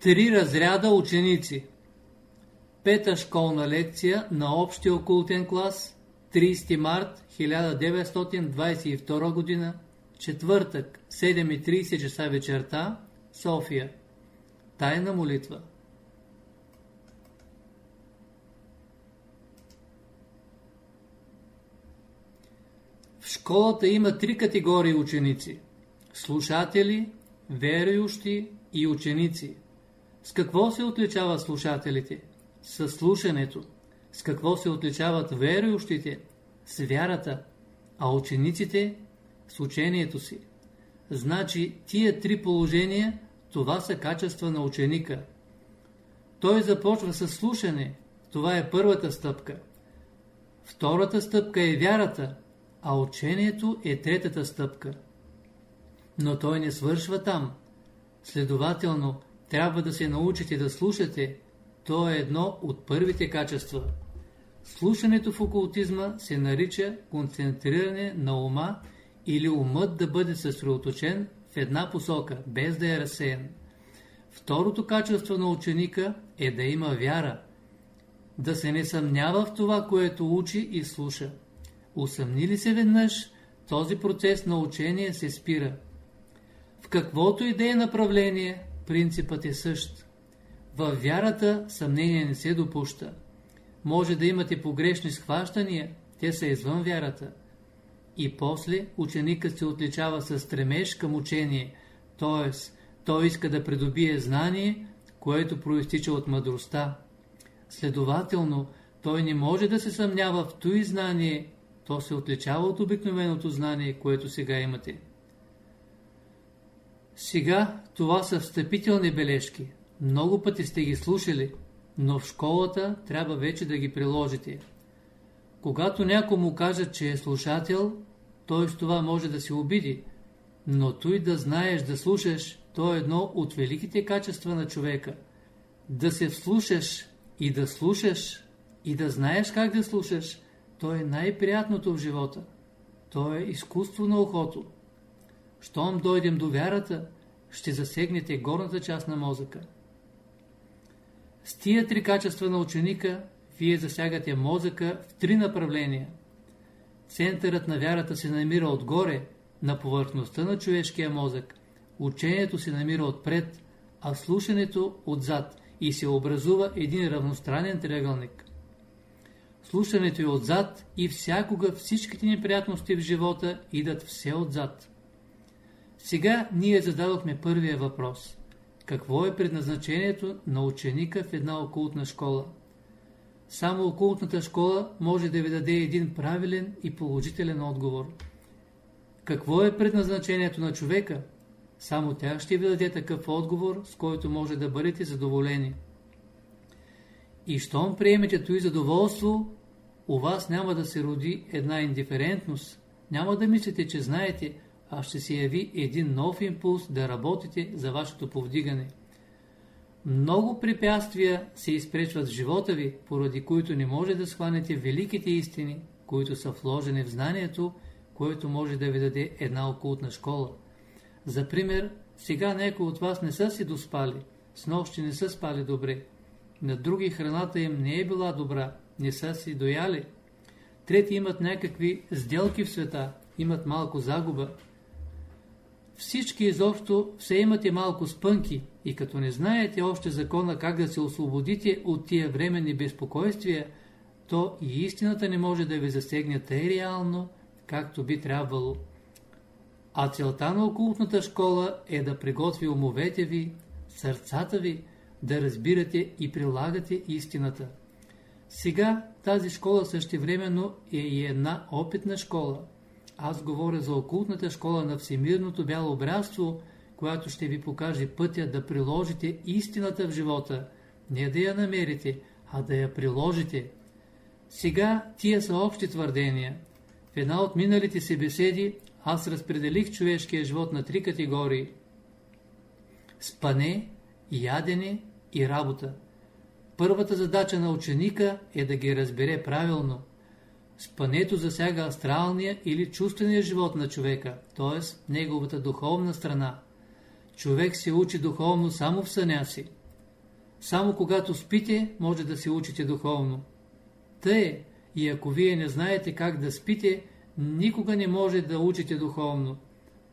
Три разряда ученици. Пета школна лекция на общия окултен клас, 30 март 1922 г. Четвъртък, 7.30 часа вечерта, София. Тайна молитва. В школата има три категории ученици. Слушатели, верующи и ученици. С какво се отличават слушателите? С слушането. С какво се отличават верующите? С вярата. А учениците? С учението си. Значи тия три положения, това са качества на ученика. Той започва с слушане. Това е първата стъпка. Втората стъпка е вярата, а учението е третата стъпка. Но той не свършва там. Следователно, трябва да се научите да слушате. То е едно от първите качества. Слушането в окултизма се нарича концентриране на ума или умът да бъде съсредоточен в една посока, без да е разсеян. Второто качество на ученика е да има вяра, да се не съмнява в това, което учи и слуша. Усъмни ли се веднъж, този процес на учение се спира. В каквото и да е направление, принципът е същ. В вярата съмнение не се допуща. Може да имате погрешни схващания, те са извън вярата. И после ученикът се отличава с стремеж към учение, т.е. той иска да придобие знание, което проистича от мъдростта. Следователно, той не може да се съмнява в той знание, то се отличава от обикновеното знание, което сега имате. Сега това са встъпителни бележки. Много пъти сте ги слушали, но в школата трябва вече да ги приложите. Когато някой му каже, че е слушател, той с това може да се обиди, но той да знаеш да слушаш, то е едно от великите качества на човека. Да се вслушаш и да слушаш и да знаеш как да слушаш, то е най-приятното в живота. То е изкуство на ухото. Щом дойдем до вярата, ще засегнете горната част на мозъка. С тия три качества на ученика, вие засягате мозъка в три направления. Центърът на вярата се намира отгоре, на повърхността на човешкия мозък. Учението се намира отпред, а слушането отзад и се образува един равностранен триъгълник. Слушането е отзад и всякога всичките неприятности в живота идат все отзад. Сега ние зададохме първия въпрос. Какво е предназначението на ученика в една окултна школа? Само окултната школа може да ви даде един правилен и положителен отговор. Какво е предназначението на човека? Само тя ще ви даде такъв отговор, с който може да бъдете задоволени. И щом приемете този задоволство, у вас няма да се роди една индиферентност, няма да мислите, че знаете, а ще се яви един нов импулс да работите за вашето повдигане. Много препятствия се изпречват в живота ви, поради които не може да схванете великите истини, които са вложени в знанието, което може да ви даде една окултна школа. За пример, сега някои от вас не са си доспали, с нощи не са спали добре. На други храната им не е била добра, не са си дояли. Трети имат някакви сделки в света, имат малко загуба, всички изобщо все имате малко спънки и като не знаете още закона как да се освободите от тия временни безпокойствия, то и истината не може да ви засегне тъй реално, както би трябвало. А целта на окултната школа е да приготви умовете ви, сърцата ви, да разбирате и прилагате истината. Сега тази школа същевременно е и една опитна школа. Аз говоря за окултната школа на Всемирното бяло братство, която ще ви покаже пътя да приложите истината в живота, не да я намерите, а да я приложите. Сега тия са общи твърдения. В една от миналите си беседи аз разпределих човешкия живот на три категории. Спане, ядене и работа. Първата задача на ученика е да ги разбере правилно – Спането засяга астралния или чувствения живот на човека, т.е. неговата духовна страна. Човек се учи духовно само в съня си. Само когато спите, може да се учите духовно. Тъй, и ако вие не знаете как да спите, никога не може да учите духовно.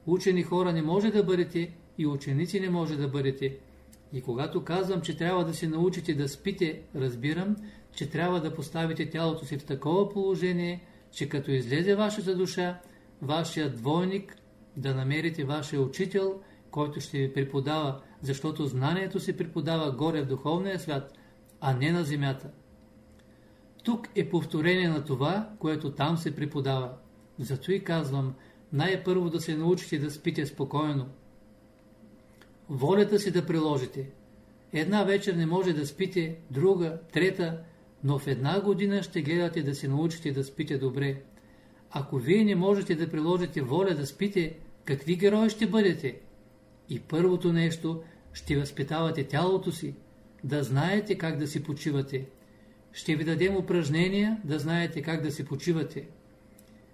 Учени хора не може да бъдете и ученици не може да бъдете. И когато казвам, че трябва да се научите да спите, разбирам, че трябва да поставите тялото си в такова положение, че като излезе вашата душа, вашия двойник, да намерите вашия учител, който ще ви преподава, защото знанието се преподава горе в духовния свят, а не на земята. Тук е повторение на това, което там се преподава. Зато и казвам, най-първо да се научите да спите спокойно. Волята си да приложите. Една вечер не може да спите, друга, трета, но в една година ще гледате да се научите да спите добре. Ако вие не можете да приложите воля да спите, какви герои ще бъдете? И първото нещо, ще възпитавате тялото си, да знаете как да си почивате. Ще ви дадем упражнения, да знаете как да си почивате.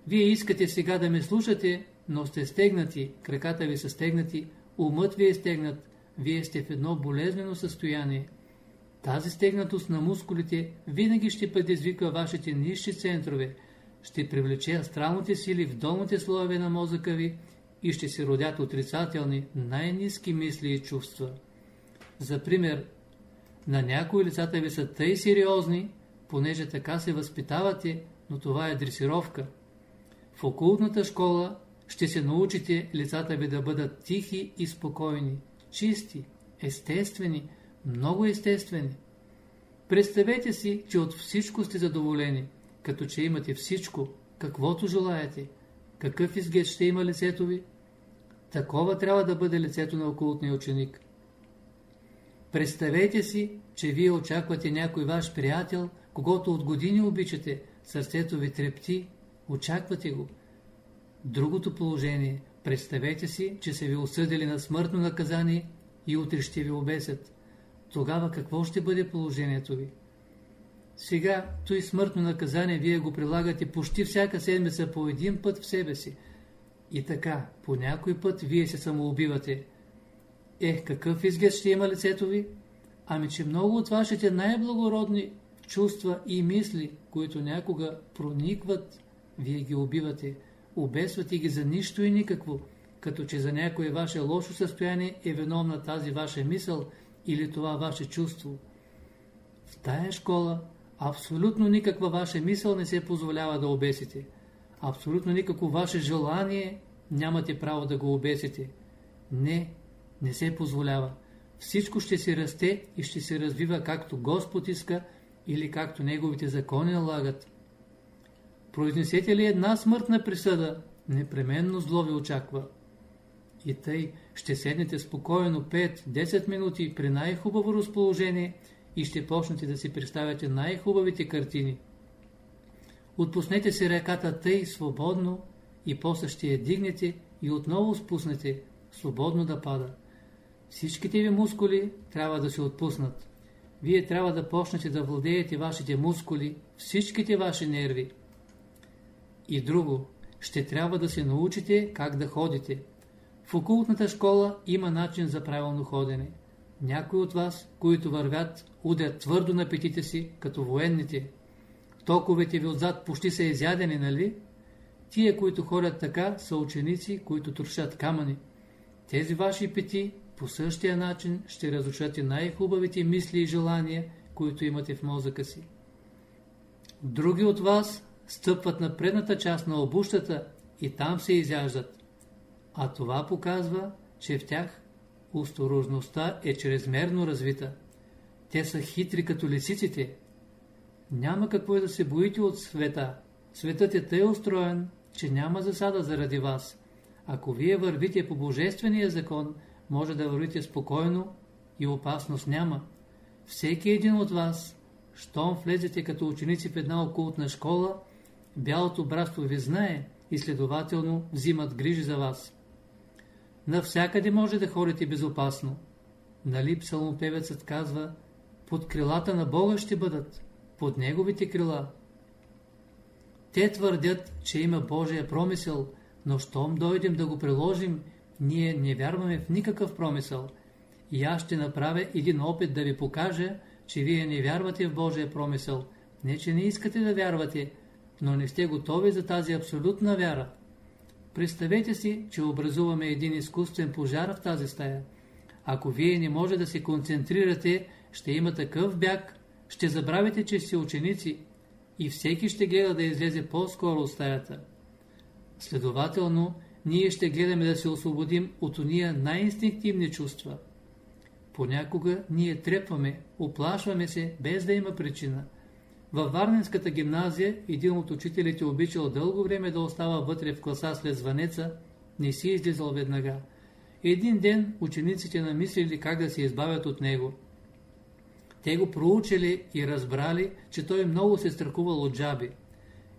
Вие искате сега да ме слушате, но сте стегнати, краката ви са стегнати, умът ви е стегнат, вие сте в едно болезнено състояние. Тази стегнатост на мускулите винаги ще предизвиква вашите нищи центрове, ще привлече астралните сили в долните слоеве на мозъка ви и ще се родят отрицателни, най-низки мисли и чувства. За пример, на някои лицата ви са тъй сериозни, понеже така се възпитавате, но това е дресировка. В окултната школа ще се научите лицата ви да бъдат тихи и спокойни, чисти, естествени, много естествени. Представете си, че от всичко сте задоволени, като че имате всичко, каквото желаете. Какъв изглед ще има лицето ви? Такова трябва да бъде лицето на окултния ученик. Представете си, че вие очаквате някой ваш приятел, когато от години обичате, сърцето ви трепти, очаквате го. Другото положение, представете си, че са ви осъдили на смъртно наказание и утре ще ви обесят. Тогава какво ще бъде положението ви? Сега, той смъртно наказание вие го прилагате почти всяка седмица по един път в себе си. И така, по някой път вие се самоубивате. Ех, какъв изглед ще има лицето ви? Ами, че много от вашите най-благородни чувства и мисли, които някога проникват, вие ги убивате. Обесвате ги за нищо и никакво, като че за някое ваше лошо състояние е виновна тази ваша мисъл или това ваше чувство. В тая школа абсолютно никаква ваша мисъл не се позволява да обесите. Абсолютно никакво ваше желание нямате право да го обесите. Не, не се позволява. Всичко ще се расте и ще се развива както Господ иска или както Неговите закони налагат. Произнесете ли една смъртна присъда, непременно зло ви очаква. И тъй ще седнете спокойно 5-10 минути при най-хубаво разположение и ще почнете да си представяте най-хубавите картини. Отпуснете си ръката тъй свободно и после ще я дигнете и отново спуснете, свободно да пада. Всичките ви мускули трябва да се отпуснат. Вие трябва да почнете да владеете вашите мускули, всичките ваши нерви. И друго, ще трябва да се научите как да ходите. В окултната школа има начин за правилно ходене. Някои от вас, които вървят, удрят твърдо на петите си, като военните. Токовете ви отзад почти са изядени, нали? Тия, които ходят така, са ученици, които трошат камъни. Тези ваши пети по същия начин ще разрушате най-хубавите мисли и желания, които имате в мозъка си. Други от вас стъпват на предната част на обущата и там се изяждат. А това показва, че в тях осторожността е чрезмерно развита. Те са хитри като лисиците. Няма какво да се боите от света. Светът е тъй устроен, че няма засада заради вас. Ако вие вървите по Божествения закон, може да вървите спокойно и опасност няма. Всеки един от вас, щом влезете като ученици в една окултна школа, бялото братство ви знае и следователно взимат грижи за вас. Навсякъде може да ходите безопасно. Нали псалмопевецът казва, под крилата на Бога ще бъдат, под Неговите крила. Те твърдят, че има Божия промисъл, но щом дойдем да го приложим, ние не вярваме в никакъв промисъл. и аз ще направя един опит да ви покажа, че вие не вярвате в Божия промисъл. Не, че не искате да вярвате, но не сте готови за тази абсолютна вяра. Представете си, че образуваме един изкуствен пожар в тази стая. Ако вие не може да се концентрирате, ще има такъв бяг, ще забравите, че сте ученици и всеки ще гледа да излезе по-скоро от стаята. Следователно, ние ще гледаме да се освободим от уния най-инстинктивни чувства. Понякога ние трепваме, оплашваме се, без да има причина. Във Варненската гимназия един от учителите обичал дълго време да остава вътре в класа след звънеца, не си излизал веднага. Един ден учениците намислили как да се избавят от него. Те го проучили и разбрали, че той много се страхувал от жаби.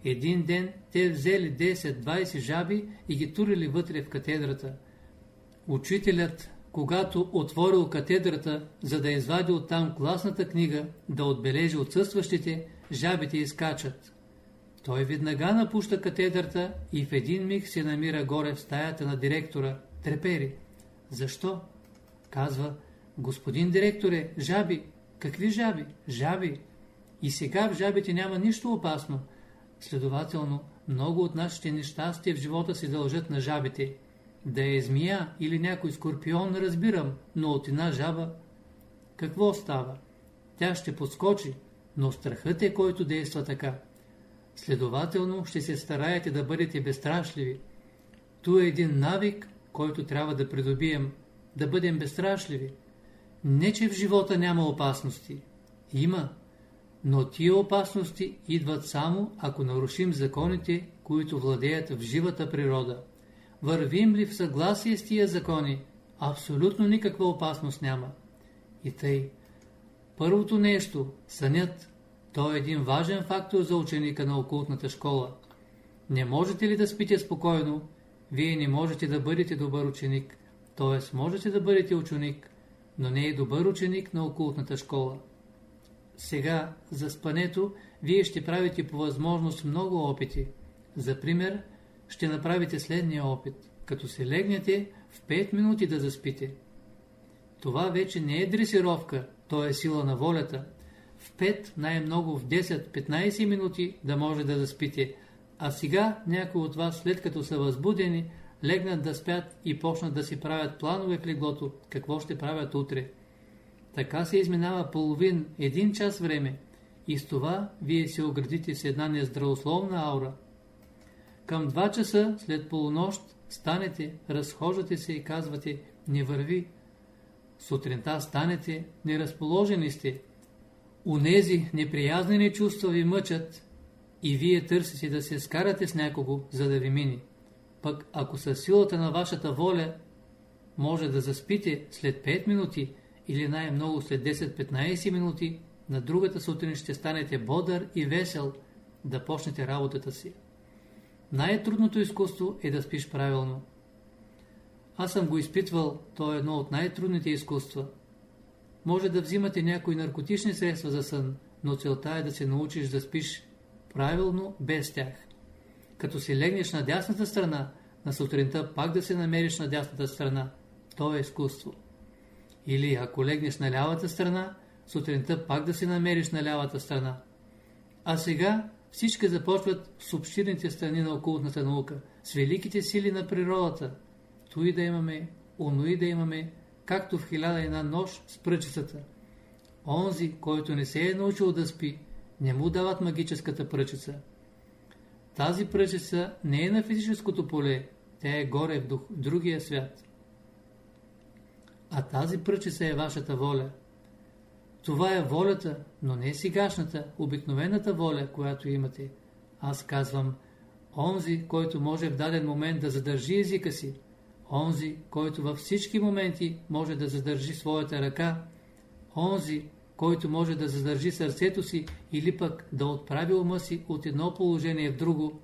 Един ден те взели 10-20 жаби и ги турили вътре в катедрата. Учителят, когато отворил катедрата, за да извади оттам класната книга, да отбележи отсъстващите, жабите изкачат. Той веднага напуща катедрата и в един миг се намира горе в стаята на директора, трепери. Защо? Казва, господин директоре, жаби. Какви жаби? Жаби. И сега в жабите няма нищо опасно. Следователно, много от нашите нещастия в живота се дължат на жабите. Да е змия или някой скорпион, разбирам, но от една жаба какво става? Тя ще подскочи, но страхът е който действа така. Следователно ще се стараете да бъдете безстрашливи. Ту е един навик, който трябва да придобием, да бъдем безстрашливи. Не, че в живота няма опасности. Има. Но тия опасности идват само, ако нарушим законите, които владеят в живата природа. Вървим ли в съгласие с тия закони, абсолютно никаква опасност няма. И тъй. Първото нещо, сънят, то е един важен фактор за ученика на окултната школа. Не можете ли да спите спокойно, вие не можете да бъдете добър ученик, т.е. можете да бъдете ученик, но не е добър ученик на окултната школа. Сега, за спането, вие ще правите по възможност много опити. За пример, ще направите следния опит. Като се легнете, в 5 минути да заспите. Това вече не е дресировка, то е сила на волята. В 5, най-много в 10-15 минути да може да заспите. А сега някои от вас, след като са възбудени, легнат да спят и почнат да си правят планове в леглото, какво ще правят утре. Така се изминава половин, един час време и с това вие се оградите с една нездравословна аура. Към два часа след полунощ станете, разхождате се и казвате не върви. Сутринта станете, неразположени сте. Унези неприязнени чувства ви мъчат и вие търсите да се скарате с някого, за да ви мини. Пък ако със силата на вашата воля може да заспите след 5 минути или най-много след 10-15 минути, на другата сутрин ще станете бодър и весел да почнете работата си. Най-трудното изкуство е да спиш правилно. Аз съм го изпитвал, то е едно от най-трудните изкуства. Може да взимате някои наркотични средства за сън, но целта е да се научиш да спиш правилно без тях. Като си легнеш на дясната страна, на сутринта пак да се намериш на дясната страна. То е изкуство. Или ако легнеш на лявата страна, сутринта пак да се намериш на лявата страна. А сега всички започват с обширните страни на окултната наука, с великите сили на природата. Той да имаме, оно да имаме, както в хиляда една нощ с пръчицата. Онзи, който не се е научил да спи, не му дават магическата пръчица. Тази пръчица не е на физическото поле, тя е горе в, дух, в другия свят. А тази пръчица е вашата воля. Това е волята, но не сегашната, обикновената воля, която имате. Аз казвам, онзи, който може в даден момент да задържи езика си, онзи, който във всички моменти може да задържи своята ръка, онзи, който може да задържи сърцето си или пък да отправи ума си от едно положение в друго,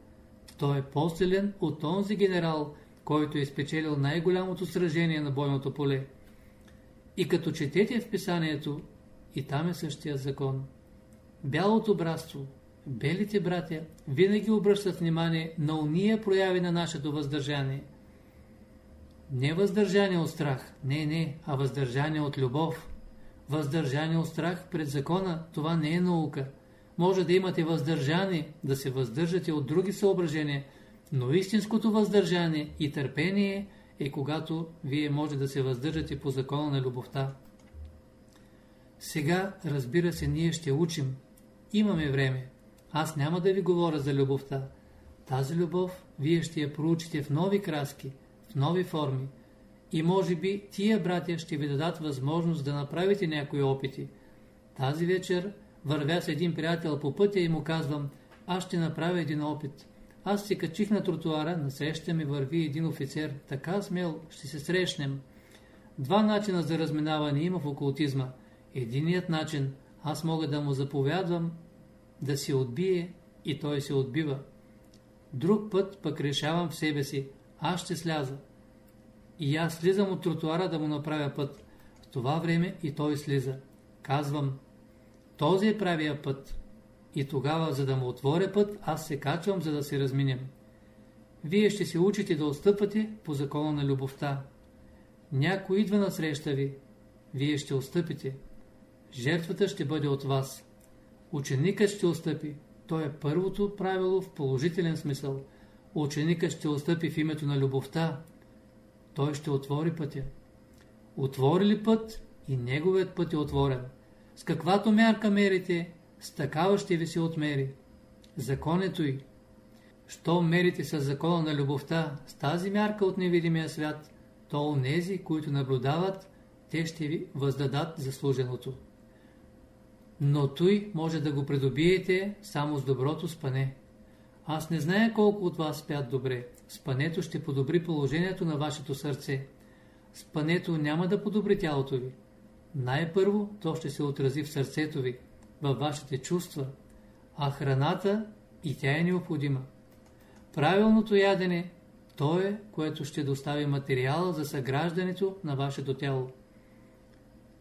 той е по-силен от онзи генерал, който е спечелил най-голямото сражение на бойното поле. И като четете в писанието, и там е същия закон. Бялото братство, белите братя, винаги обръщат внимание на уния прояви на нашето въздържание. Не въздържание от страх, не, не, а въздържание от любов. Въздържание от страх пред закона, това не е наука. Може да имате въздържание, да се въздържате от други съображения, но истинското въздържание и търпение е когато вие може да се въздържате по закона на любовта. Сега, разбира се, ние ще учим. Имаме време. Аз няма да ви говоря за любовта. Тази любов вие ще я проучите в нови краски, нови форми. И може би тия братя ще ви дадат възможност да направите някои опити. Тази вечер вървя с един приятел по пътя и му казвам, аз ще направя един опит. Аз се качих на тротуара, насреща ми върви един офицер, така смел, ще се срещнем. Два начина за разминаване има в окултизма. Единият начин, аз мога да му заповядвам да се отбие и той се отбива. Друг път пък решавам в себе си, аз ще сляза. И аз слизам от тротуара да му направя път. В това време и той слиза. Казвам, този е правия път. И тогава, за да му отворя път, аз се качвам, за да се разминем. Вие ще се учите да отстъпате по закона на любовта. Някой идва на среща ви. Вие ще отстъпите. Жертвата ще бъде от вас. Ученикът ще отстъпи. То е първото правило в положителен смисъл. Ученикът ще отстъпи в името на любовта. Той ще отвори пътя. Отвори ли път и неговият път е отворен. С каквато мярка мерите, с такава ще ви се отмери. Законето й. Що мерите с закона на любовта, с тази мярка от невидимия свят, то онези, които наблюдават, те ще ви въздадат заслуженото. Но той може да го придобиете само с доброто спане. Аз не зная колко от вас спят добре. Спането ще подобри положението на вашето сърце. Спането няма да подобри тялото ви. Най-първо то ще се отрази в сърцето ви, във вашите чувства, а храната и тя е необходима. Правилното ядене, то е, което ще достави материала за съграждането на вашето тяло.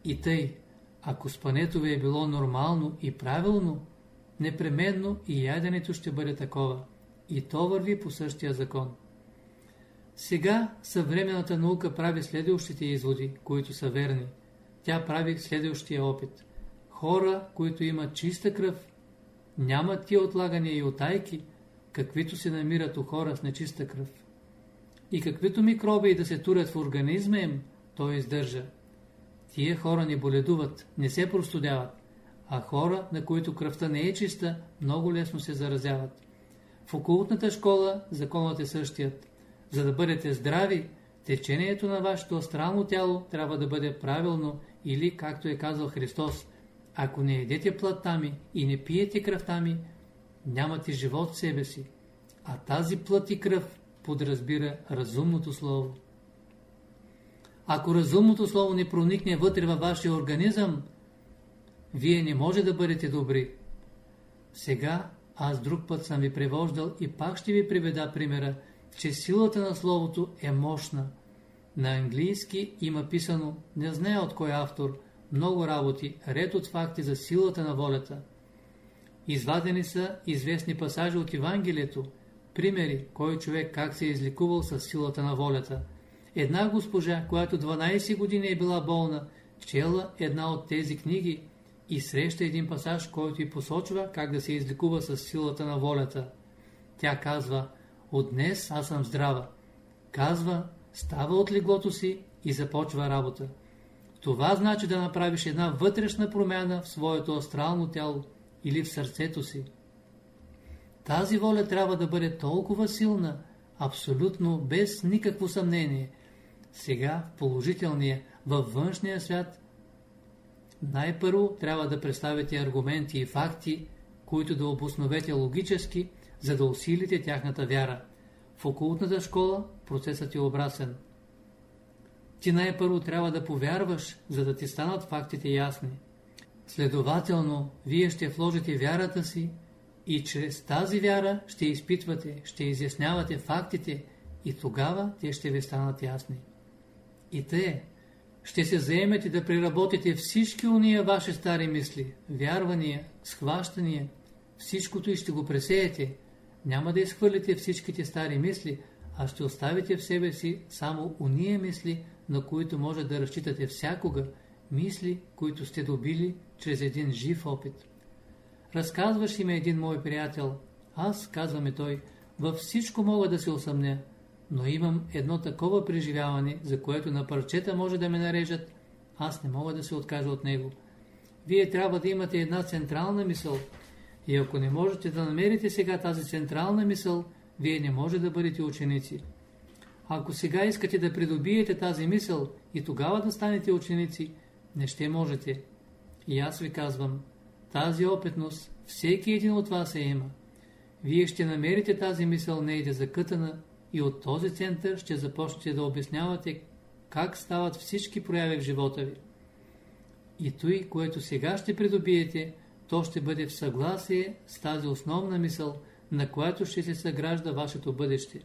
И тъй, ако спането ви е било нормално и правилно, непременно и яденето ще бъде такова. И то върви по същия закон. Сега съвременната наука прави следващите изводи, които са верни. Тя прави следващия опит. Хора, които имат чиста кръв, нямат тия отлагания и отайки, каквито се намират у хора с нечиста кръв. И каквито микроби да се турят в организма им, той издържа. Тия хора не боледуват, не се простудяват, а хора, на които кръвта не е чиста, много лесно се заразяват. В окултната школа законът е същият. За да бъдете здрави, течението на вашето астрално тяло трябва да бъде правилно или, както е казал Христос, ако не едете плътта ми и не пиете кръвта ми, нямате живот в себе си. А тази плът и кръв подразбира разумното слово. Ако разумното слово не проникне вътре във вашия организъм, вие не може да бъдете добри. Сега аз друг път съм ви превождал и пак ще ви приведа примера, че силата на словото е мощна. На английски има писано, не знае от кой автор, много работи, ред от факти за силата на волята. Извадени са известни пасажи от Евангелието, примери, кой човек как се е изликувал с силата на волята. Една госпожа, която 12 години е била болна, чела една от тези книги и среща един пасаж, който й посочва как да се изликува с силата на волята. Тя казва, от днес аз съм здрава. Казва, става от леглото си и започва работа. Това значи да направиш една вътрешна промяна в своето астрално тяло или в сърцето си. Тази воля трябва да бъде толкова силна, абсолютно без никакво съмнение. Сега в положителния, във външния свят, най-първо трябва да представите аргументи и факти, които да обосновете логически, за да усилите тяхната вяра. В окултната школа процесът е обрасен. Ти най-първо трябва да повярваш, за да ти станат фактите ясни. Следователно, вие ще вложите вярата си и чрез тази вяра ще изпитвате, ще изяснявате фактите и тогава те ще ви станат ясни. И те ще се заемете да преработите всички уния ваши стари мисли, вярвания, схващания, всичкото и ще го пресеете. Няма да изхвърлите всичките стари мисли, а ще оставите в себе си само уния мисли, на които може да разчитате всякога, мисли, които сте добили чрез един жив опит. Разказваше ми един мой приятел. Аз, казваме той, във всичко мога да се усъмня, но имам едно такова преживяване, за което на парчета може да ме нарежат, аз не мога да се откажа от него. Вие трябва да имате една централна мисъл. И ако не можете да намерите сега тази централна мисъл, вие не може да бъдете ученици. Ако сега искате да придобиете тази мисъл и тогава да станете ученици, не ще можете. И аз ви казвам, тази опитност всеки един от вас е има. Вие ще намерите тази мисъл нейде закътана и от този център ще започнете да обяснявате как стават всички прояви в живота ви. И той, което сега ще придобиете, то ще бъде в съгласие с тази основна мисъл, на която ще се съгражда вашето бъдеще.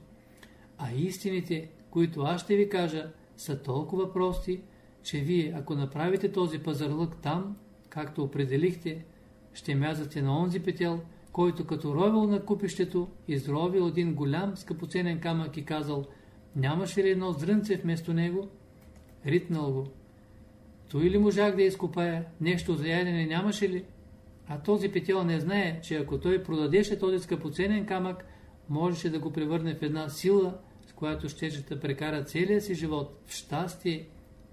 А истините, които аз ще ви кажа, са толкова прости, че вие, ако направите този пазарлък там, както определихте, ще мязате на онзи петел, който като ровил на купището, изровил един голям скъпоценен камък и казал, нямаше ли едно зрънце вместо него? Ритнал го. Той ли можах да изкопая? Нещо за ядене нямаше ли? А този петел не знае, че ако той продадеше този скъпоценен камък, можеше да го превърне в една сила, с която щеше да прекара целия си живот в щастие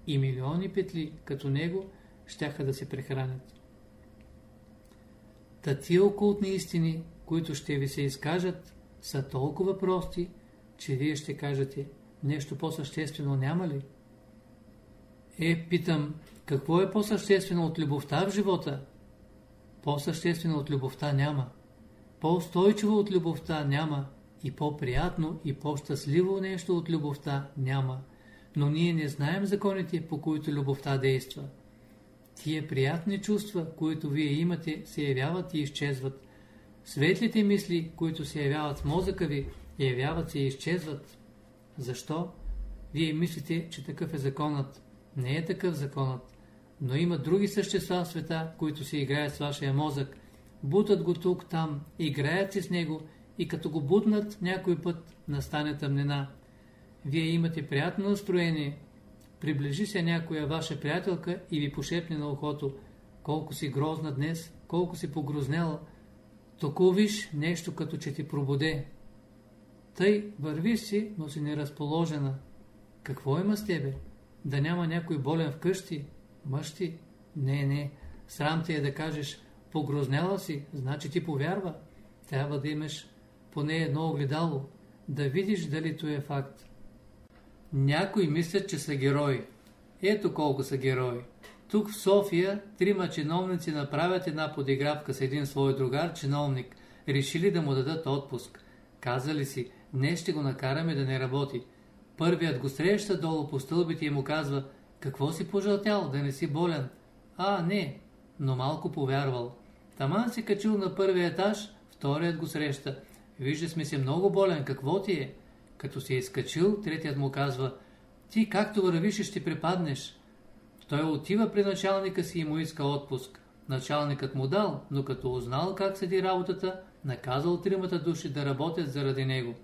и милиони петли, като него, щяха да се прехранят. Та тия окултни истини, които ще ви се изкажат, са толкова прости, че вие ще кажете, нещо по-съществено няма ли? Е, питам, какво е по-съществено от любовта в живота? По-съществено от любовта няма. По-устойчиво от любовта няма. И по-приятно и по-щастливо нещо от любовта няма. Но ние не знаем законите, по които любовта действа. Тия приятни чувства, които вие имате, се явяват и изчезват. Светлите мисли, които се явяват в мозъка ви, явяват се и изчезват. Защо? Вие мислите, че такъв е законът. Не е такъв законът. Но има други същества в света, които се играят с вашия мозък. Бутат го тук-там, играят си с него и като го бутнат някой път, настане тъмнина. Вие имате приятно настроение, Приближи се някоя ваша приятелка и ви пошепне на ухото, колко си грозна днес, колко си погрознела. Току виж нещо като че ти пробуде. Тъй върви си, но си неразположена. Какво има с тебе? Да няма някой болен вкъщи? Мъж ти? Не, не. Срам ти е да кажеш, погрознела си, значи ти повярва. Трябва да имаш поне едно огледало, да видиш дали то е факт. Някои мислят, че са герои. Ето колко са герои. Тук в София трима чиновници направят една подигравка с един свой другар чиновник. Решили да му дадат отпуск. Казали си, днес ще го накараме да не работи. Първият го среща долу по стълбите и му казва, какво си пожълтял, да не си болен? А, не, но малко повярвал. Таман си качил на първия етаж, вторият го среща. Вижда сме си много болен, какво ти е? Като се е изкачил, третият му казва, ти както вървиш ще припаднеш. Той отива при началника си и му иска отпуск. Началникът му дал, но като узнал как седи работата, наказал тримата души да работят заради него.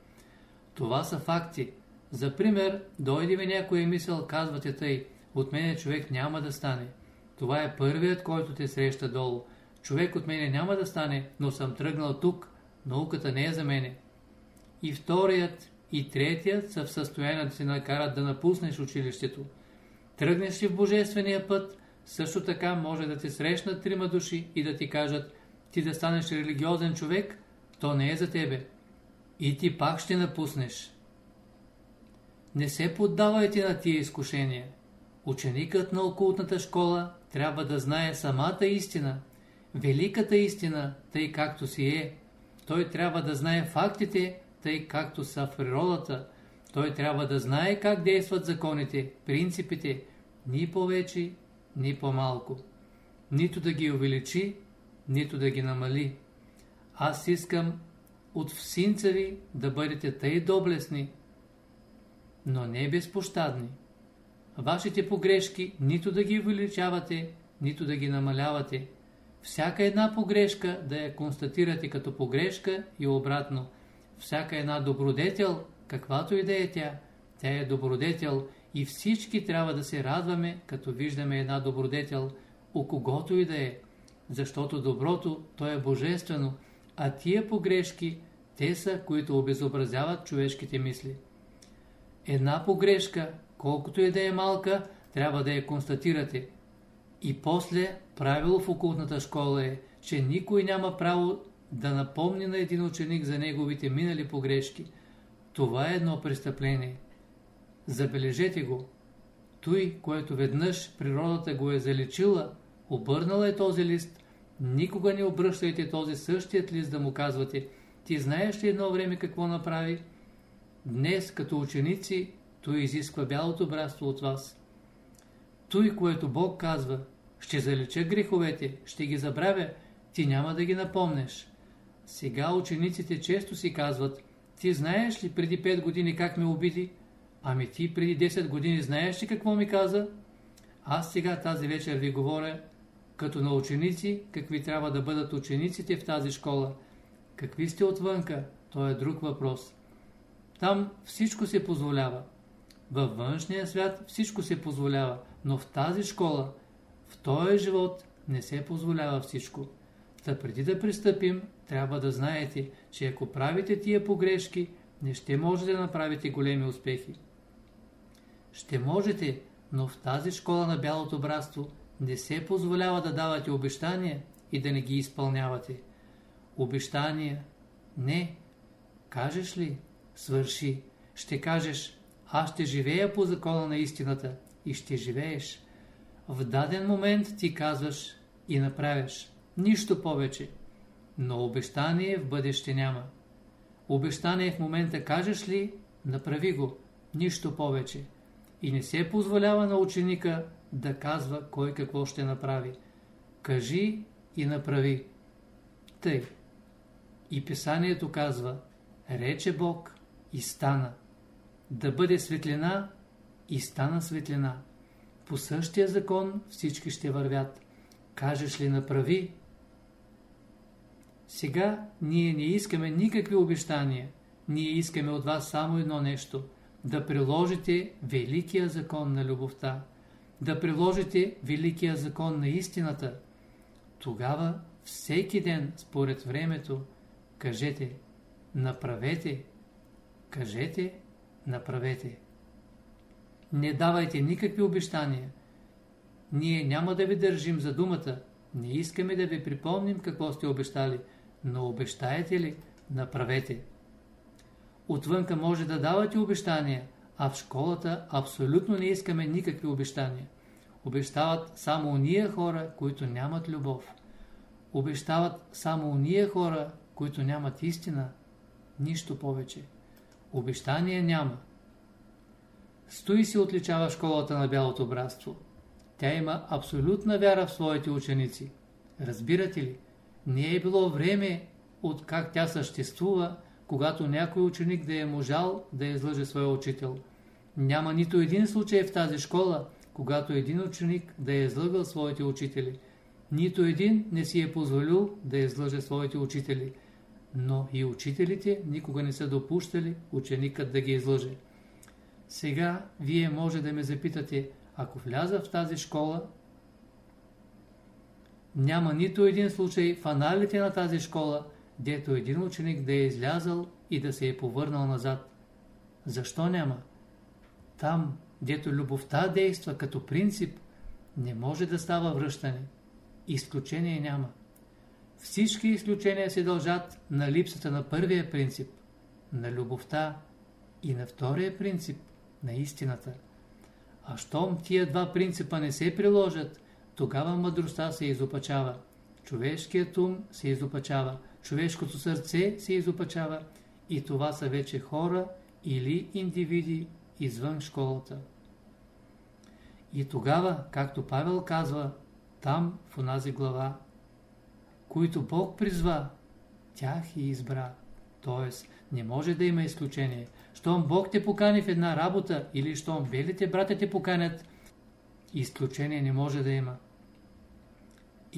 Това са факти. За пример, дойде ми някоя мисъл, казвате тъй, от мене човек няма да стане. Това е първият, който те среща долу. Човек от мене няма да стане, но съм тръгнал тук. Науката не е за мене. И вторият, и третият са в състояние да се накарат да напуснеш училището. Тръгнеш ли в Божествения път, също така може да те срещнат трима души и да ти кажат, ти да станеш религиозен човек, то не е за тебе. И ти пак ще напуснеш. Не се поддавайте на тия изкушения. Ученикът на окултната школа трябва да знае самата истина, великата истина, тъй както си е. Той трябва да знае фактите, тъй както са в природата, той трябва да знае как действат законите, принципите, ни повече, ни по-малко. Нито да ги увеличи, нито да ги намали. Аз искам от всинца ви да бъдете тъй доблесни, но не безпощадни. Вашите погрешки нито да ги увеличавате, нито да ги намалявате. Всяка една погрешка да я констатирате като погрешка и обратно – всяка една добродетел каквато и да е тя, тя е добродетел и всички трябва да се радваме, като виждаме една добродетел, у когото и да е, защото доброто, то е божествено, а тия погрешки, те са, които обезобразяват човешките мисли. Една погрешка, колкото и да е малка, трябва да я констатирате. И после правило в окултната школа е, че никой няма право да напомни на един ученик за неговите минали погрешки. Това е едно престъпление. Забележете го. Той, което веднъж природата го е залечила, обърнала е този лист, никога не обръщайте този същият лист да му казвате, ти знаеш ли едно време какво направи? Днес, като ученици, той изисква бялото братство от вас. Той, което Бог казва, ще залеча греховете, ще ги забравя, ти няма да ги напомнеш. Сега учениците често си казват, ти знаеш ли преди 5 години как ме обиди? Ами ти преди 10 години знаеш ли какво ми каза? Аз сега тази вечер ви говоря като на ученици, какви трябва да бъдат учениците в тази школа. Какви сте отвънка, то е друг въпрос. Там всичко се позволява. Във външния свят всичко се позволява, но в тази школа, в този живот не се позволява всичко. Та преди да пристъпим, трябва да знаете, че ако правите тия погрешки, не ще можете да направите големи успехи. Ще можете, но в тази школа на бялото братство не се позволява да давате обещания и да не ги изпълнявате. Обещания? Не. Кажеш ли? Свърши. Ще кажеш, аз ще живея по закона на истината и ще живееш. В даден момент ти казваш и направяш. Нищо повече. Но обещание в бъдеще няма. Обещание в момента кажеш ли, направи го. Нищо повече. И не се позволява на ученика да казва кой какво ще направи. Кажи и направи. Тъй. И писанието казва, рече Бог и стана. Да бъде светлина и стана светлина. По същия закон всички ще вървят. Кажеш ли направи? Сега ние не искаме никакви обещания. Ние искаме от вас само едно нещо – да приложите великия закон на любовта, да приложите великия закон на истината. Тогава всеки ден, според времето, кажете направете, кажете направете. Не давайте никакви обещания. Ние няма да ви държим за думата, не искаме да ви припомним какво сте обещали, но обещаете ли, направете. Отвънка може да давате обещания, а в школата абсолютно не искаме никакви обещания. Обещават само уния хора, които нямат любов. Обещават само уния хора, които нямат истина. Нищо повече. Обещания няма. Стои се отличава школата на бялото братство. Тя има абсолютна вяра в своите ученици. Разбирате ли? Не е било време, от как тя съществува, когато някой ученик да е можал да излъже своя учител. Няма нито един случай в тази школа, когато един ученик да е излъгал своите учители. Нито един не си е позволил да излъже своите учители. Но и учителите никога не са допущали ученикът да ги излъже. Сега вие може да ме запитате, ако вляза в тази школа, няма нито един случай в аналите на тази школа, дето един ученик да е излязал и да се е повърнал назад. Защо няма? Там, дето любовта действа като принцип, не може да става връщане. Изключение няма. Всички изключения се дължат на липсата на първия принцип, на любовта и на втория принцип, на истината. А щом тия два принципа не се приложат, тогава мъдростта се изопачава, човешкият ум се изопачава, човешкото сърце се изопачава и това са вече хора или индивиди извън школата. И тогава, както Павел казва, там в онази глава, които Бог призва, тях и избра. Тоест, не може да има изключение. Щом Бог те покани в една работа или щом белите братя те поканят, изключение не може да има.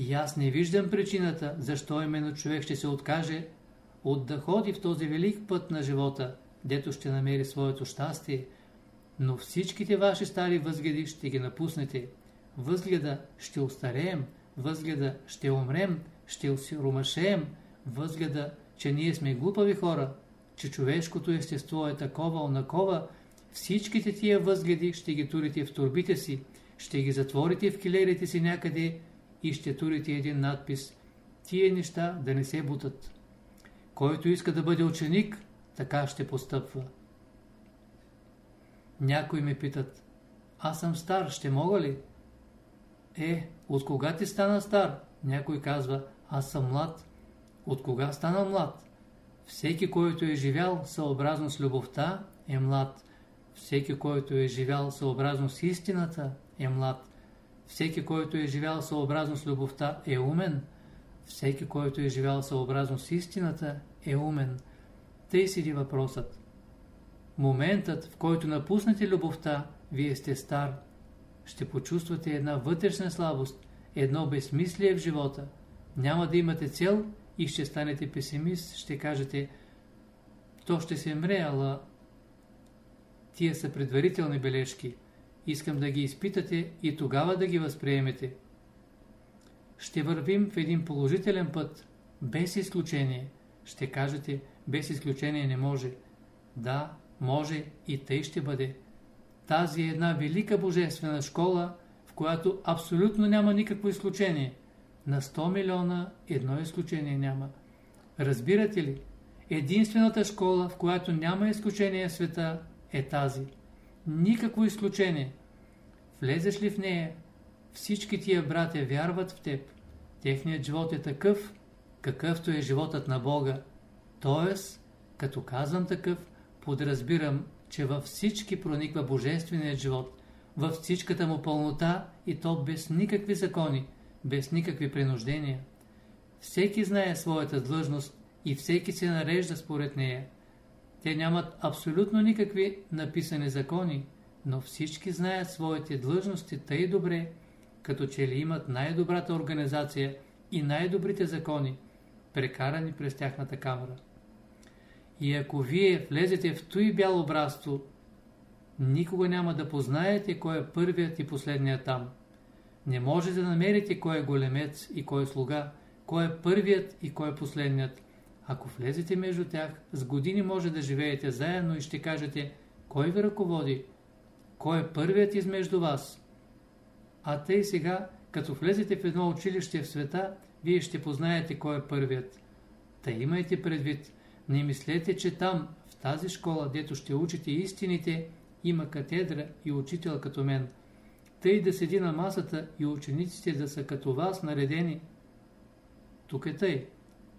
И аз не виждам причината, защо именно човек ще се откаже от да ходи в този велик път на живота, дето ще намери своето щастие, но всичките ваши стари възгледи ще ги напуснете. Възгледа ще устареем, възгледа ще умрем, ще осиромашеем, възгледа, че ние сме глупави хора, че човешкото естество е такова, онакова, всичките тия възгледи ще ги турите в турбите си, ще ги затворите в килерите си някъде и ще турите един надпис «Тие неща да не се бутат». Който иска да бъде ученик, така ще постъпва. Някои ме питат, аз съм стар, ще мога ли? Е, от кога ти стана стар? Някой казва, аз съм млад. От кога стана млад? Всеки, който е живял съобразно с любовта, е млад. Всеки, който е живял съобразно с истината, е млад. Всеки, който е живял съобразно с любовта, е умен. Всеки, който е живял съобразно с истината, е умен. Тъй седи въпросът. Моментът, в който напуснете любовта, вие сте стар. Ще почувствате една вътрешна слабост, едно безмислие в живота. Няма да имате цел и ще станете песимист, ще кажете то ще се мре, ала тия са предварителни бележки. Искам да ги изпитате и тогава да ги възприемете. Ще вървим в един положителен път, без изключение. Ще кажете, без изключение не може. Да, може и тъй ще бъде. Тази е една велика божествена школа, в която абсолютно няма никакво изключение. На 100 милиона едно изключение няма. Разбирате ли? Единствената школа, в която няма изключение в света, е тази. Никакво изключение. Влезеш ли в нея, всички тия братя вярват в теб. Техният живот е такъв, какъвто е животът на Бога. Тоест, като казвам такъв, подразбирам, че във всички прониква Божественият живот, във всичката му пълнота и то без никакви закони, без никакви принуждения. Всеки знае своята длъжност и всеки се нарежда според нея. Те нямат абсолютно никакви написани закони, но всички знаят своите длъжности тъй добре, като че ли имат най-добрата организация и най-добрите закони, прекарани през тяхната камера. И ако вие влезете в той бяло братство, никога няма да познаете кой е първият и последният там. Не можете да намерите кой е големец и кой е слуга, кой е първият и кой е последният. Ако влезете между тях, с години може да живеете заедно и ще кажете, кой ви ръководи, кой е първият измежду вас. А тъй сега, като влезете в едно училище в света, вие ще познаете кой е първият. Та имайте предвид, не мислете, че там, в тази школа, дето ще учите истините, има катедра и учител като мен. Тъй да седи на масата и учениците да са като вас наредени. Тук е тъй.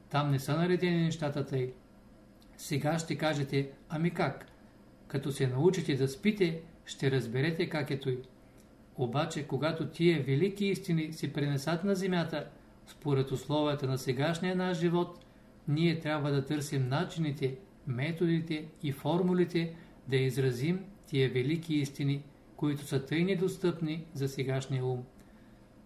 Там не са наредени нещата тъй. Сега ще кажете, ами как? Като се научите да спите, ще разберете как е той. Обаче, когато тия велики истини се пренесат на земята, според условията на сегашния наш живот, ние трябва да търсим начините, методите и формулите да изразим тия велики истини, които са тъй недостъпни за сегашния ум.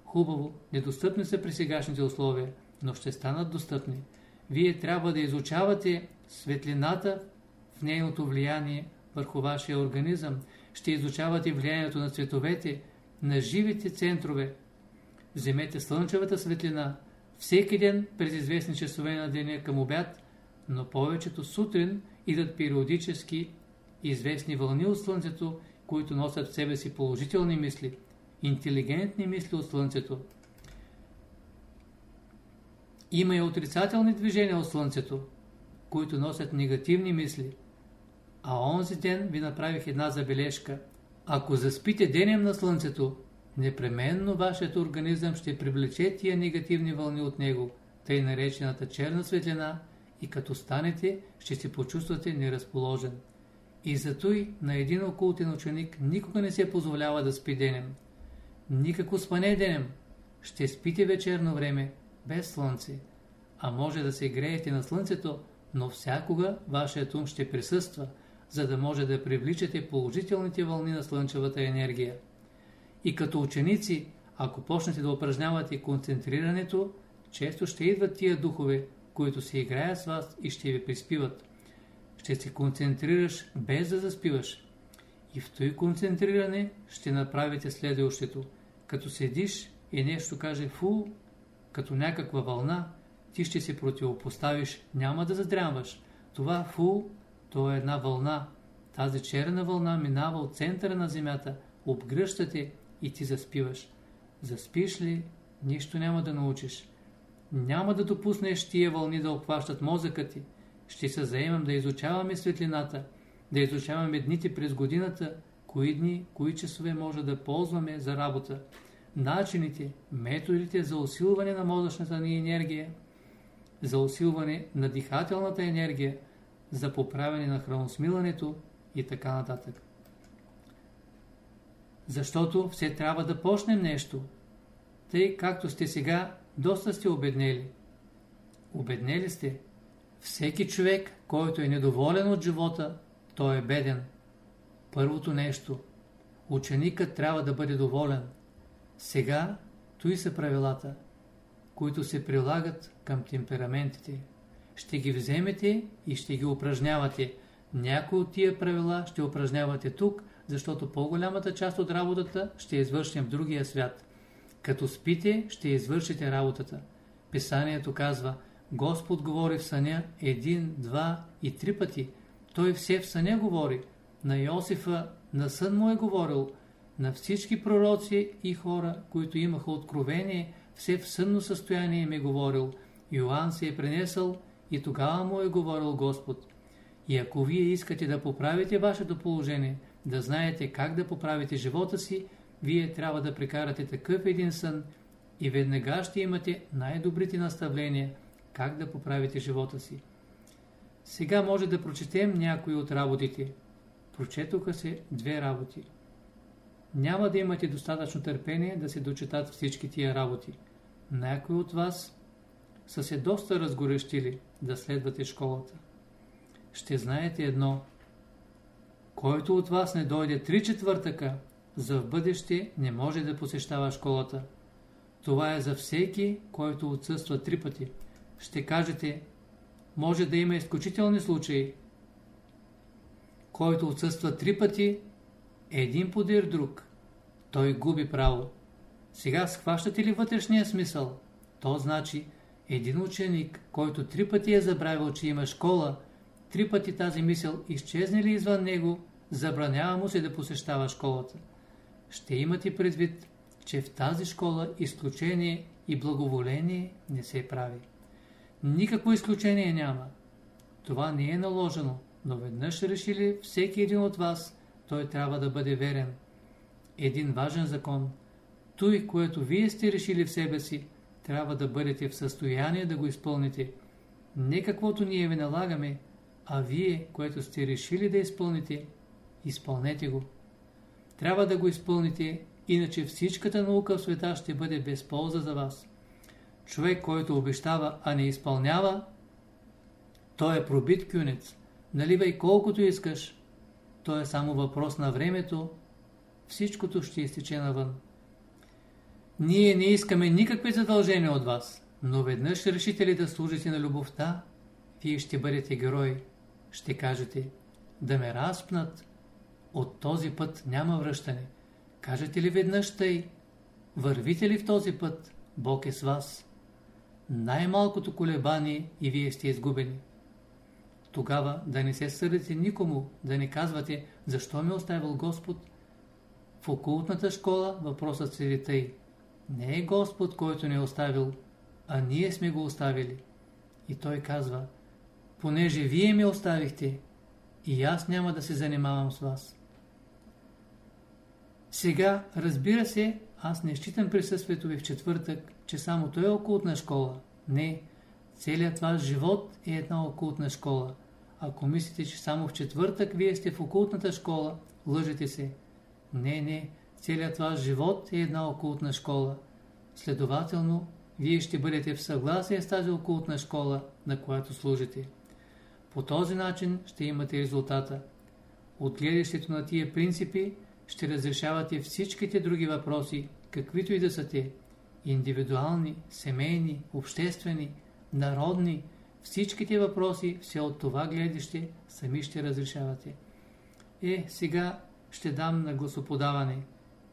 Хубаво, недостъпни са при сегашните условия, но ще станат достъпни. Вие трябва да изучавате светлината в нейното влияние върху вашия организъм, ще изучавате влиянието на цветовете, на живите центрове. Вземете слънчевата светлина, всеки ден през известни часове на деня към обяд, но повечето сутрин идат периодически известни вълни от Слънцето, които носят в себе си положителни мисли, интелигентни мисли от Слънцето. Има и отрицателни движения от Слънцето, които носят негативни мисли. А онзи ден ви направих една забележка. Ако заспите денем на Слънцето, непременно вашият организъм ще привлече тия негативни вълни от него, тъй наречената черна светлина, и като станете, ще се почувствате неразположен. И зато и на един окултен ученик никога не се позволява да спи денем. Никако спане денем. Ще спите вечерно време, без слънце. А може да се греете на слънцето, но всякога вашият ум ще присъства, за да може да привличате положителните вълни на слънчевата енергия. И като ученици, ако почнете да упражнявате концентрирането, често ще идват тия духове, които се играят с вас и ще ви приспиват. ще се концентрираш без да заспиваш. И в този концентриране ще направите следващото. Като седиш и нещо каже фу, като някаква вълна, ти ще се противопоставиш, няма да задрямваш. Това фу, то е една вълна. Тази черна вълна минава от центъра на земята, обгръща те и ти заспиваш. Заспиш ли, нищо няма да научиш. Няма да допуснеш тия вълни да обхващат мозъка ти. Ще се заемам да изучаваме светлината, да изучаваме дните през годината, кои дни, кои часове може да ползваме за работа, начините, методите за усилване на мозъчната ни енергия, за усилване на дихателната енергия, за поправяне на храносмилането и така нататък. Защото все трябва да почнем нещо. Тъй както сте сега, доста сте обеднели. Обеднели сте. Всеки човек, който е недоволен от живота, той е беден. Първото нещо. Ученикът трябва да бъде доволен. Сега, той са правилата, които се прилагат към темпераментите. Ще ги вземете и ще ги упражнявате. Някои от тия правила ще упражнявате тук, защото по-голямата част от работата ще извършим в другия свят. Като спите, ще извършите работата. Писанието казва, Господ говори в съня един, два и три пъти. Той все в съня говори. На Йосифа на сън му е говорил. На всички пророци и хора, които имаха откровение, все в сънно състояние им е говорил. Йоанн се е пренесъл и тогава му е говорил Господ. И ако вие искате да поправите вашето положение, да знаете как да поправите живота си, вие трябва да прекарате такъв един сън и веднага ще имате най-добрите наставления как да поправите живота си. Сега може да прочетем някои от работите. Прочетоха се две работи. Няма да имате достатъчно търпение да се дочитат всички тия работи. Някои от вас са се доста разгорещили да следвате школата. Ще знаете едно. Който от вас не дойде три четвъртъка, за в бъдеще не може да посещава школата. Това е за всеки, който отсъства три пъти. Ще кажете, може да има изключителни случаи. Който отсъства три пъти, един подир друг, той губи право. Сега схващате ли вътрешния смисъл? То значи, един ученик, който три пъти е забравил, че има школа, три пъти тази мисъл изчезне ли извън него, забранява му се да посещава школата. Ще имате предвид, че в тази школа изключение и благоволение не се прави. Никакво изключение няма. Това не е наложено, но веднъж решили всеки един от вас, той трябва да бъде верен. Един важен закон. Той, което вие сте решили в себе си, трябва да бъдете в състояние да го изпълните. Не каквото ние ви налагаме, а вие, което сте решили да изпълните, изпълнете го. Трябва да го изпълните, иначе всичката наука в света ще бъде без полза за вас. Човек, който обещава, а не изпълнява, той е пробит кюнец. Наливай колкото искаш. То е само въпрос на времето. Всичкото ще изтече навън. Ние не искаме никакви задължения от вас, но веднъж решите ли да служите на любовта, вие ще бъдете герои. Ще кажете, да ме разпнат, от този път няма връщане. Кажете ли веднъж тъй, вървите ли в този път, Бог е с вас. Най-малкото колебание и вие сте изгубени. Тогава да не се сърдите никому, да не казвате, защо ме оставил Господ. В окултната школа въпросът се тъй. Не е Господ, който ни е оставил, а ние сме го оставили. И той казва, понеже вие ме оставихте, и аз няма да се занимавам с вас. Сега, разбира се, аз не считам присъствието ви в четвъртък, че само той е окултна школа. Не, целият ваш живот е една окултна школа. Ако мислите, че само в четвъртък вие сте в окултната школа, лъжете се. Не, не, целият ваш живот е една окултна школа. Следователно, вие ще бъдете в съгласие с тази окултна школа, на която служите. По този начин ще имате резултата. От гледащето на тия принципи ще разрешавате всичките други въпроси, каквито и да са те, индивидуални, семейни, обществени, народни, Всичките въпроси, все от това гледаще, сами ще разрешавате. Е, сега ще дам на гласоподаване.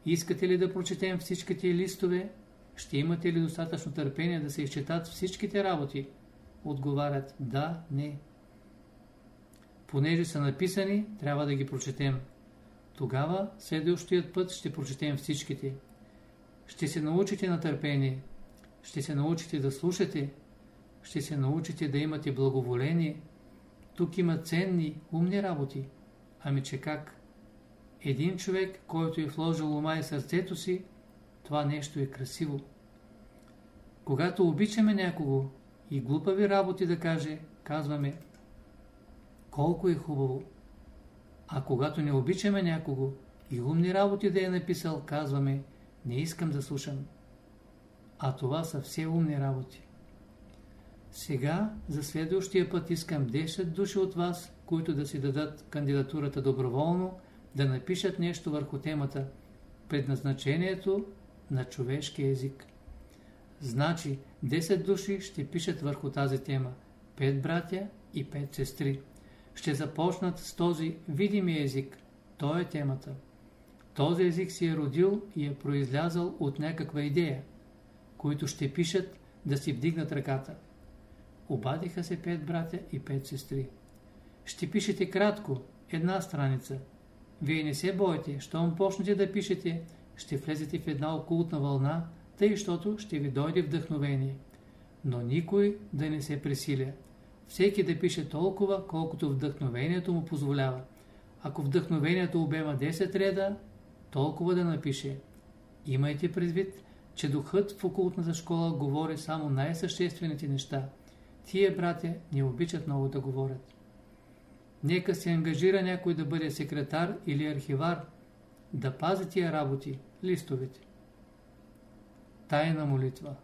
Искате ли да прочетем всичките листове? Ще имате ли достатъчно търпение да се изчетат всичките работи? Отговарят да, не. Понеже са написани, трябва да ги прочетем. Тогава следващият път ще прочетем всичките. Ще се научите на търпение. Ще се научите да слушате. Ще се научите да имате благоволение. Тук има ценни, умни работи. Ами че как? Един човек, който е вложил ума и сърцето си, това нещо е красиво. Когато обичаме някого и глупави работи да каже, казваме колко е хубаво. А когато не обичаме някого и умни работи да е написал, казваме не искам да слушам. А това са все умни работи. Сега, за следващия път искам 10 души от вас, които да си дадат кандидатурата доброволно, да напишат нещо върху темата предназначението на човешки език. Значи 10 души ще пишат върху тази тема, 5 братя и 5 сестри. Ще започнат с този видими език. То е темата. Този език си е родил и е произлязал от някаква идея, които ще пишат да си вдигнат ръката. Обадиха се пет братя и пет сестри. Ще пишете кратко, една страница. Вие не се бойте, щом почнете да пишете, ще влезете в една окултна вълна, тъй, защото ще ви дойде вдъхновение. Но никой да не се пресиля. Всеки да пише толкова, колкото вдъхновението му позволява. Ако вдъхновението обема 10 реда, толкова да напише. Имайте предвид, че духът в окултната школа говори само най-съществените неща. Тие, братя, не обичат много да говорят. Нека се ангажира някой да бъде секретар или архивар, да пази тия работи, листовете. Тайна молитва